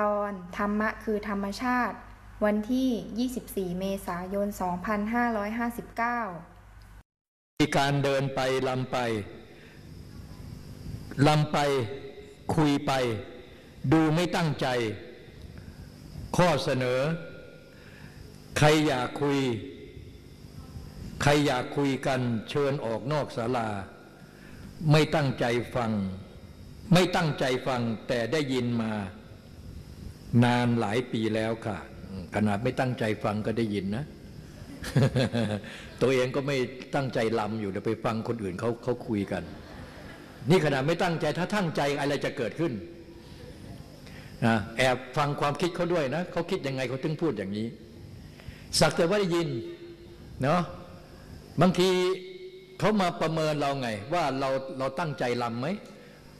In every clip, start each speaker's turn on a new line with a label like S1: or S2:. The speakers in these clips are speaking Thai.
S1: ตอน ธรรมะคือธรรมชาติ วันที่ 24 เมษายน 2559
S2: มีการเดินไปลำไปลำไปคุยไป ดูไม่ตั้งใจ ข้อเสนอ ใครอยากคุย ใครอยากคุยกันเชิญออกนอกศาลา ไม่ตั้งใจฟัง ไม่ตั้งใจฟังแต่ได้ยินมา นานหลายปีแล้วค่ะ ขนาดไม่ตั้งใจฟังก็ได้ยินนะ ตัวเองก็ไม่ตั้งใจลำอยู่เดี๋ยวไปฟังคนอื่นเขาเขาคุยกัน นี่ขนาดไม่ตั้งใจถ้าตั้งใจอะไรจะเกิดขึ้นนะแอบฟังความคิดเขาด้วยนะเขาคิดยังไงเขาถึงพูดอย่างนี้ สักแต่ว่าได้ยินเนาะบางทีเขามาประเมินเราไง ว่าเราเราตั้งใจลำไหม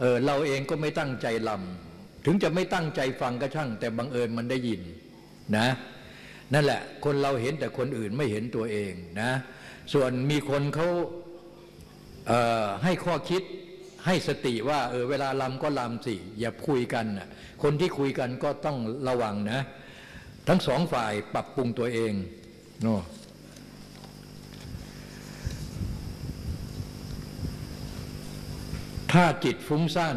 S2: เออเราเองก็ไม่ตั้งใจลำ ถึงจะไม่ตั้งใจฟังก็ช่าง แต่บังเอิญมันได้ยินนะ นั่นแหละ คนเราเห็นแต่คนอื่นไม่เห็นตัวเองนะ ส่วนมีคนเขาเให้ข้อคิดให้สติว่าเออเวลาลำก็ลำสิ อย่าคุยกันนะคนที่คุยกันก็ต้องระวังนะ ทั้งสองฝ่ายปรับปรุงตัวเองโน่ถ้าจิตฟุ้งซ่าน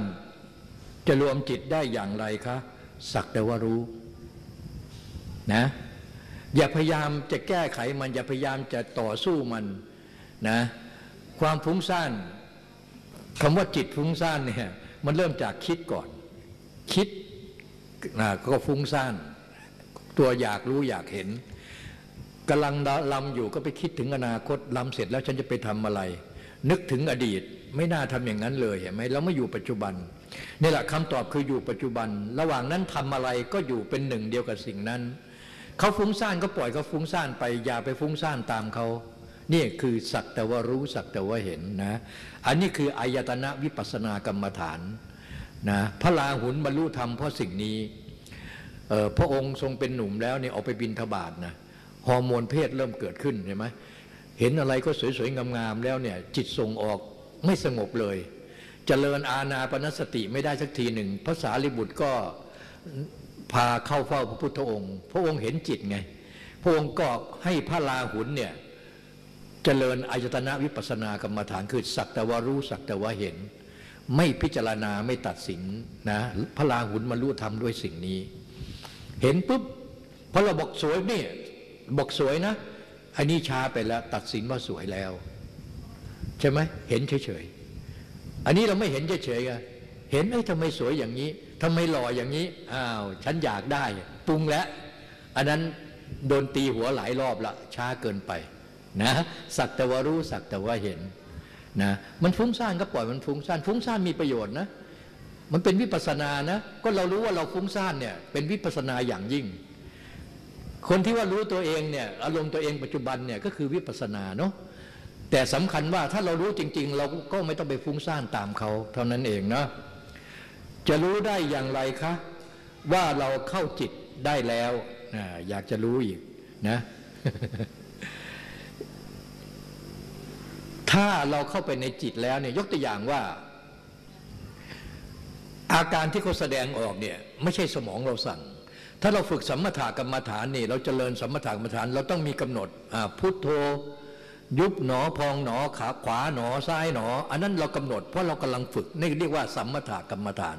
S2: จะรวมจิตได้อย่างไรคะ สักแต่ว่ารู้นะอย่าพยายามจะแก้ไขมัน อย่าพยายามจะต่อสู้มันนะความฟุ้งซ่านคำว่าจิตฟุ้งซ่านเนี่ยมันเริ่มจากคิดก่อน คิดนะก็ฟุ้งซ่าน ตัวอยากรู้อยากเห็นกำลังลำอยู่ก็ไปคิดถึงอนาคตลำเสร็จแล้วฉันจะไปทำอะไร นึกถึงอดีตไม่น่าทำอย่างนั้นเลยเห็นไหมเราไม่อยู่ปัจจุบัน นี่แหละคำตอบคืออยู่ปัจจุบัน ระหว่างนั้นทำอะไรก็อยู่เป็นหนึ่งเดียวกับสิ่งนั้น เขาฟุ้งซ่านก็ปล่อยเขาฟุ้งซ่านไป อย่าไปฟุ้งซ่านตามเขานี่คือสักแต่ว่ารู้สักแต่ว่าเห็นนะ อันนี้คืออายตนะวิปัสสนากรรมฐานนะพระลาหุนบรรลุธรรมเพราะสิ่งนี้พระองค์ทรงเป็นหนุ่มแล้วเนี่ยออกไปบินทบาทนะฮอร์โมนเพศเริ่มเกิดขึ้นเห็นไหมเห็นอะไรก็สวยๆงามๆแล้วเนี่ยจิตส่งออกไม่สงบเลย เจริญอาณาปณสติไม่ได้สักทีหนึ่งภาษาลิบุตรก็พาเข้าเฝ้าพระพุทธองค์ พระองค์เห็นจิตไง พระองค์ก็ให้พระลาหุนเนี่ยเจริญอายตนะวิปัสนากรรมฐานคือสักแต่ว่ารู้สักแต่ว่าเห็น ไม่พิจารณาไม่ตัดสินนะพระลาหุนมารู้ทำด้วยสิ่งนี้ เห็นปุ๊บพอเราบอกสวยนี่บอกสวยนะอันนี้ช้าไปแล้ว ตัดสินว่าสวยแล้ว ใช่ไหมเห็นเฉยๆ อันนี้เราไม่เห็นเฉยๆไงเห็นไอ้ทำไมสวยอย่างนี้ทำไมหล่ออย่างนี้อ้าวฉันอยากได้ปรุงแล้ว อันนั้นโดนตีหัวหลายรอบละช้าเกินไปนะสักแต่ว่ารู้สักแต่ว่าเห็นนะมันฟุ้งซ่านก็ปล่อยมันฟุ้งซ่านฟุ้งซ่านมีประโยชน์นะ มันเป็นวิปัสนานะ ก็เรารู้ว่าเราฟุ้งซ่านเนี่ยเป็นวิปัสนาอย่างยิ่ง คนที่ว่ารู้ตัวเองเนี่ยอารมณ์ตัวเองปัจจุบันเนี่ยก็คือวิปัสนาเนาะ แต่สำคัญว่าถ้าเรารู้จริง ๆ เราก็ไม่ต้องไปฟุ้งซ่านตามเขา เท่านั้นเองนะจะรู้ได้อย่างไรคะ ว่าเราเข้าจิตได้แล้วนะอยากจะรู้อีกนะ ถ้าเราเข้าไปในจิตแล้วเนี่ยยกตัวอย่างว่า อาการที่เขาแสดงออกเนี่ย ไม่ใช่สมองเราสั่ง ถ้าเราฝึกสัมมาถากรรมฐานนี่ เราจเจริญสัมมาถากรรมฐาน เราต้องมีกำหนดพุทโธ ยุบหนอพองหนอขาขวาหนอซ้ายหนอ อันนั้นเรากำหนดเพราะเรากำลังฝึกนี่เรียกว่าสัมมาถากรรมฐาน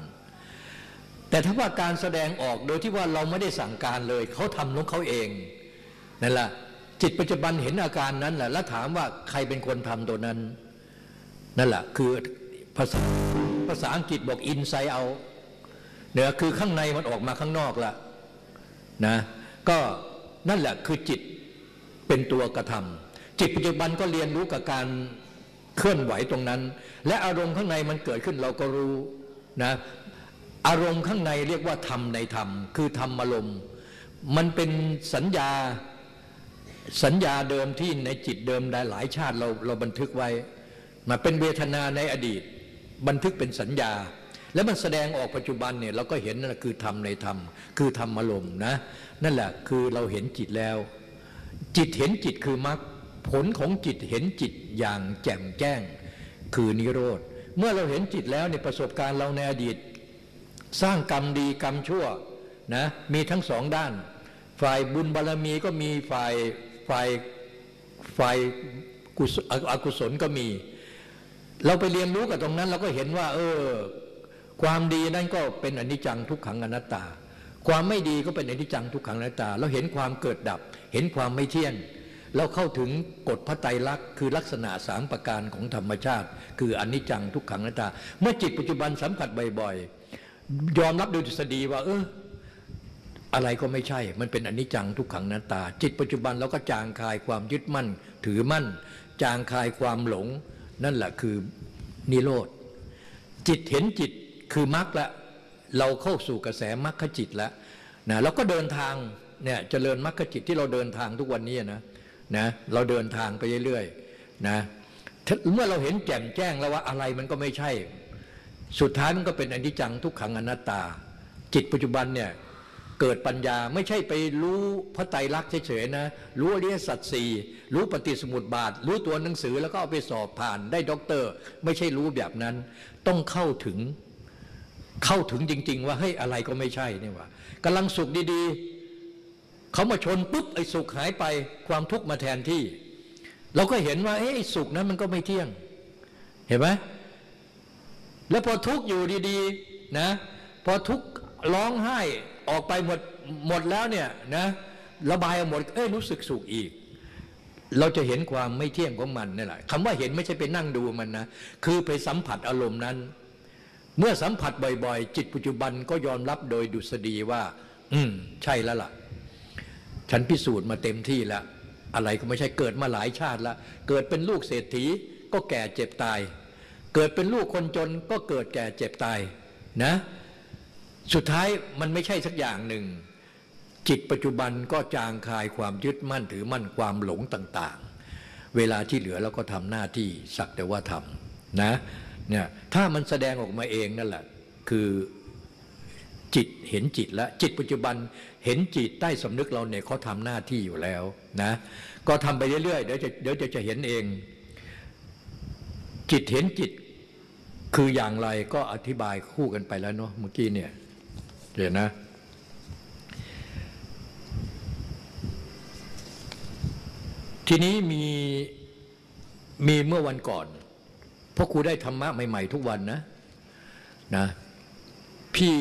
S2: แต่ถ้าว่าการแสดงออกโดยที่ว่าเราไม่ได้สั่งการเลยเขาทำของเขาเองนั่นแหละจิตปัจจุบันเห็นอาการนั้นแหละแล้วถามว่าใครเป็นคนทำตัวนั้น นั่นแหละคือภาษาภาษาอังกฤษบอก inside out เนี่ยคือข้างในมันออกมาข้างนอกละนะก็นั่นแหละคือจิตเป็นตัวกระทำ จิตปัจจุบันก็เรียนรู้กับการเคลื่อนไหวตรงนั้น และอารมณ์ข้างในมันเกิดขึ้นเราก็รู้นะอารมณ์ข้างในเรียกว่าธรรมในธรรม คือธรรมอารมณ์มันเป็นสัญญาสัญญาเดิมที่ในจิตเดิมได้หลายชาติเราเราบันทึกไว้มาเป็นเวทนาในอดีต บันทึกเป็นสัญญา แล้วมันแสดงออกปัจจุบันเนี่ยเราก็เห็นนั่นคือธรรมในธรรม คือธรรมอารมณ์นะนั่นแหละคือเราเห็นจิตแล้ว จิตเห็นจิตคือมรรค ผลของจิตเห็นจิตอย่างแจ่มแจ้ง คือนิโรธ เมื่อเราเห็นจิตแล้วในประสบการณ์เราในอดีต สร้างกรรมดีกรรมชั่วนะมีทั้งสองด้าน ฝ่ายบุญบารรมีก็มีฝ่ายฝ่ายฝ่ายกุศอกุศลก็มี เราไปเรียนรู้กับตรงนั้น เราก็เห็นว่า เออ ความดีนั่นก็เป็นอนิจจังทุกขังอนัตตา ความไม่ดีก็เป็นอนิจจังทุกขังอนัตตา เราเห็นความเกิดดับ เห็นความไม่เที่ยง เราเข้าถึงกฎพระไตรลักษณ์คือลักษณะสามประการของธรรมชาติ คืออนิจจังทุกขังนัตตา เมื่อจิตปัจจุบันสัมผัสบ่อยๆ ยอมรับโดยทฤษฎีว่า เอออะไรก็ไม่ใช่ มันเป็นอนิจจังทุกขังนัตตา จิตปัจจุบันเราก็จางคายความยึดมั่น ถือมั่น จางคายความหลง นั่นแหละคือนิโรธ จิตเห็นจิตคือมรรคละ เราเข้าสู่กระแสมรรคจิตแล้วนะเราก็เดินทางเนี่ยเจริญมรรคจิตที่เราเดินทางทุกวันนี้นะ นะเราเดินทางไปเรื่อยๆนะเมื่อเราเห็นแจ่มแจ้งแล้วว่าอะไรมันก็ไม่ใช่ สุดท้ายมันก็เป็นอนิจจังทุกขังอนัตตา จิตปัจจุบันเนี่ยเกิดปัญญาไม่ใช่ไปรู้พระไตรลักษณ์เฉยๆนะรู้อริยสัจสี่รู้ปฏิสมุติบาท รู้ตัวหนังสือแล้วก็เอาไปสอบผ่านได้ด็อกเตอร์ ไม่ใช่รู้แบบนั้น ต้องเข้าถึงเข้าถึงจริง ๆ ว่าเฮ้ยอะไรก็ไม่ใช่นี่ว่ากำลังสุขดีๆ เขามาชนปุ๊บไอ้สุขหายไปความทุกข์มาแทนที่ เราก็เห็นว่าเอ้ยสุขนั้นมันก็ไม่เที่ยง เห็นไหมแล้วพอทุกข์อยู่ดีๆนะพอทุกข์ร้องไห้ออกไปหมดหมดแล้วเนี่ยนะระบายหมดเอ้ยรู้สึกสุขอีก เราจะเห็นความไม่เที่ยงของมันนี่แหละคำว่าเห็นไม่ใช่ไปนั่งดูมันนะคือไปสัมผัสอารมณ์นั้น เมื่อสัมผัสบ่อยๆ จิตปัจจุบันก็ยอมรับโดยดุษฎีว่า อืม ใช่แล้วล่ะ ฉันพิสูจน์มาเต็มที่แล้วอะไรก็ไม่ใช่เกิดมาหลายชาติแล้วเกิดเป็นลูกเศรษฐีก็แก่เจ็บตาย เกิดเป็นลูกคนจนก็เกิดแก่เจ็บตายนะสุดท้ายมันไม่ใช่สักอย่างหนึ่ง จิตปัจจุบันก็จางคายความยึดมั่นถือมั่นความหลงต่างๆ เวลาที่เหลือเราก็ทำหน้าที่สักแต่ว่าทำนะเนี่ยถ้ามันแสดงออกมาเองนั่นแหละคือ จิตเห็นจิตแล้วจิตปัจจุบันเห็นจิตใต้สำนึกเราเนี่ยเขาทำหน้าที่อยู่แล้วนะก็ทำไปเรื่อยๆเดี๋ยวจะเดี๋ยวจะจะเห็นเอง จิตเห็นจิตคืออย่างไรก็อธิบายคู่กันไปแล้วเนาะเมื่อกี้เนี่ยเห็นนะทีนี้มีมีเมื่อวันก่อนเพราะครูได้ธรรมะใหม่ ๆ ทุกวันนะนะพี่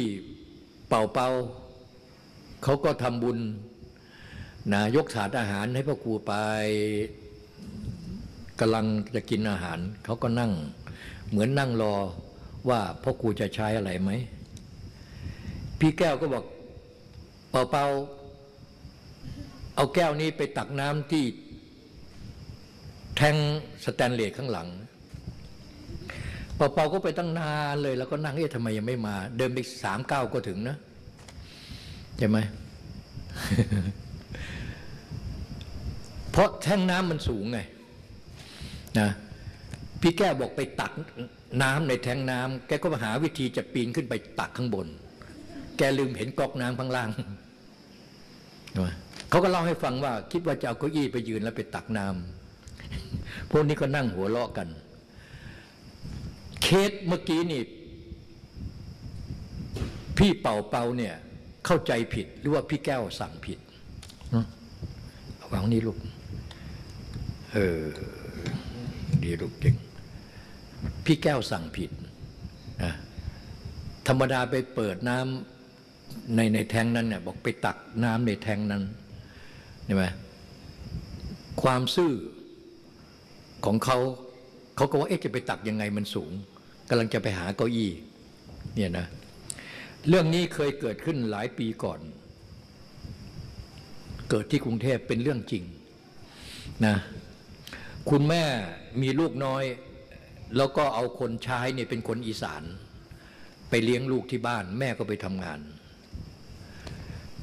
S2: เป่าเป่าเขาก็ทำบุญนะยกถาดอาหารให้พ่อครูไปกำลังจะกินอาหาร เขาก็นั่ง เหมือนนั่งรอว่าพ่อครูจะใช้อะไรไหม พี่แก้วก็บอกเป่าเป่าเอาแก้วนี้ไปตักน้ำที่แทงสแตนเลสข้างหลัง เป่าก็ไปตั้งนานเลย แล้วก็นั่งเอ๊ะทำไมยังไม่มา เดินไปสามเก้าก็ถึงนะใช่ไหมเพราะแท่งน้ำมันสูงไงนะพี่แก้บอกไปตักน้ำในแท่งน้ำแกก็มาหาวิธีจะปีนขึ้นไปตักข้างบน แกลืมเห็นก๊อกน้ำข้างล่างใช่ไหมเขาก็เล่าให้ฟังว่า คิดว่าจะเอาเก้าอี้ไปยืนแล้วไปตักน้ำพวกนี้ก็นั่งหัวเราะกัน สเมื่อกี้นี่ พี่เป่าเป่าเนี่ย เข้าใจผิดหรือว่าพี่แก้วสั่งผิดนะเอาวางนี่ลูก เออ ดีลูกเก่ง พี่แก้วสั่งผิดนะธรรมดาไปเปิดน้ำในในแทงนั้นเนี่ยบอกไปตักน้ำในแทงนั้นใช่ไหมความซื่อของเขา เขาก็ว่าเอ๊ะจะไปตักยังไงมันสูง กำลังจะไปหาเก้าอี้เนี่ยนะเรื่องนี้เคยเกิดขึ้นหลายปีก่อน เกิดที่กรุงเทพเป็นเรื่องจริงนะคุณแม่มีลูกน้อย แล้วก็เอาคนใช้เนี่ยเป็นคนอีสาน ไปเลี้ยงลูกที่บ้าน แม่ก็ไปทำงาน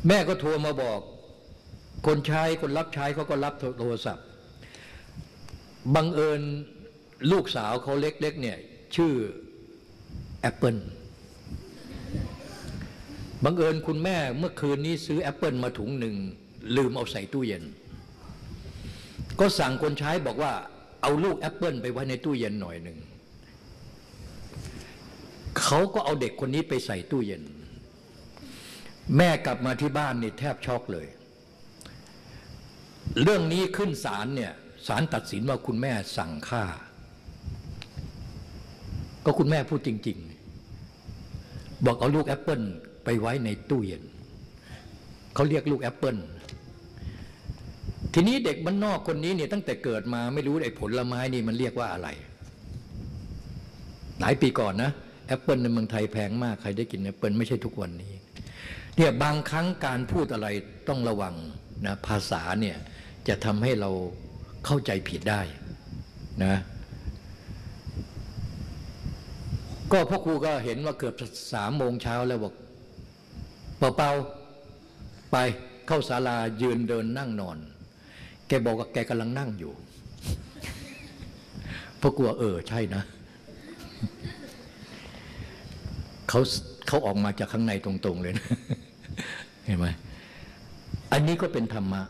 S2: แม่ก็โทรมาบอก คนใช้คนรับใช้เขาก็รับโทรศัพท์บังเอิญลูกสาวเขาเล็กๆเนี่ย ชื่อแอปเปิลบังเอิญคุณแม่เมื่อคืนนี้ซื้อแอปเปิลมาถุงหนึ่ง ลืมเอาใส่ตู้เย็น ก็สั่งคนใช้บอกว่า เอาลูกแอปเปิลไปไว้ในตู้เย็นหน่อยหนึ่งเขาก็เอาเด็กคนนี้ไปใส่ตู้เย็น แม่กลับมาที่บ้านนี่แทบช็อกเลย เรื่องนี้ขึ้นศาลเนี่ยศาลตัดสินว่าคุณแม่สั่งฆ่า ก็คุณแม่พูดจริง ๆ บอกเอาลูกแอปเปิลไปไว้ในตู้เย็นเขาเรียกลูกแอปเปิลทีนี้เด็กบ้านนอกคนนี้เนี่ยตั้งแต่เกิดมาไม่รู้ไอ้ผลไม้นี่มันเรียกว่าอะไร หลายปีก่อนนะแอปเปิลในเมืองไทยแพงมากใครได้กินแอปเปิลไม่ใช่ทุกวันนี้เนี่ยบางครั้งการพูดอะไรต้องระวังนะภาษาเนี่ยจะทำให้เราเข้าใจผิดได้นะ ก็พ่อครูก็เห็นว่าเกือบสามโมงเช้าแล้วบอกเป่าๆไปเข้าศาลายืนเดินนั่งนอน แกบอกว่าแกกำลังนั่งอยู่พ่อครูว่าเออใช่นะเขาเขาออกมาจากข้างในตรงๆเลยนะเห็นไหมอันนี้ก็เป็นธรรมะ